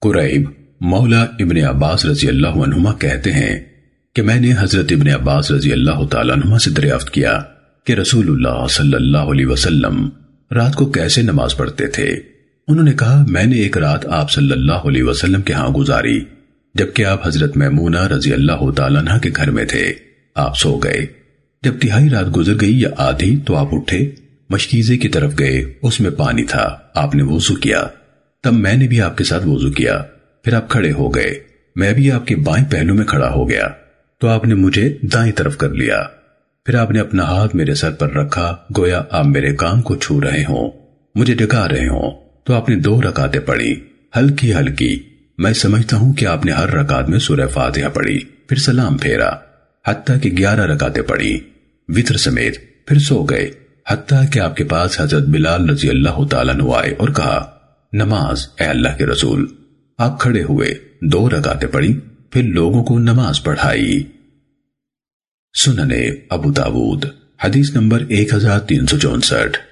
قریب مولا ابن عباس رضی اللہ عنہما کہتے ہیں کہ میں نے حضرت ابن عباس رضی اللہ تعالیٰ عنہما سے دریافت کیا کہ رسول اللہ صلی اللہ علیہ وسلم رات کو کیسے نماز پڑھتے تھے۔ انہوں نے کہا، میں نے ایک رات آپ صلی اللہ علیہ وسلم کے ہاں گزاری، جبکہ آپ حضرت میمونہ رضی اللہ تعالیٰ عنہ کے گھر میں تھے۔ آپ سو گئے۔ جب تہائی رات گزر گئی یا آدھی تو آپ اٹھے، مشکیزے کی طرف گئے، اس میں پانی تھا، آپ نے وضو کیا۔ تب میں نے بھی آپ کے ساتھ وضو کیا، پھر آپ کھڑے ہو گئے۔ میں بھی آپ کے بائیں پہلو میں کھڑا ہو گیا۔ تو آپ نے مجھے دائیں طرف کر لیا۔ پھر آپ نے اپنا ہاتھ میرے سر پر رکھا، گویا آپ میرے کام کو چھو رہے ہوں۔ مجھے ڈکا رہے ہوں۔ تو آپ نے دو رکاتیں پڑھی، ہلکی ہلکی۔ میں سمجھتا ہوں کہ آپ نے ہر رکعت میں سورہ فاتحہ پڑھی، پھر سلام پھیرا۔ حتیٰ کہ گیارہ رکاتیں پڑھی۔ وطر سمیت پھر سو گئے۔ حتیٰ کہ آپ کے پاس حضرت بلال رضی اللہ تعالیٰ آئے اور کہا نماز، اے اللہ کے رسول۔ آپ کھڑے ہوئے دو رکاتیں پڑھی، پھر لوگوں کو نماز پڑھائی۔ سننے ابو داود، حدیث نمبر ایک ہزار تین سو چونسٹھ۔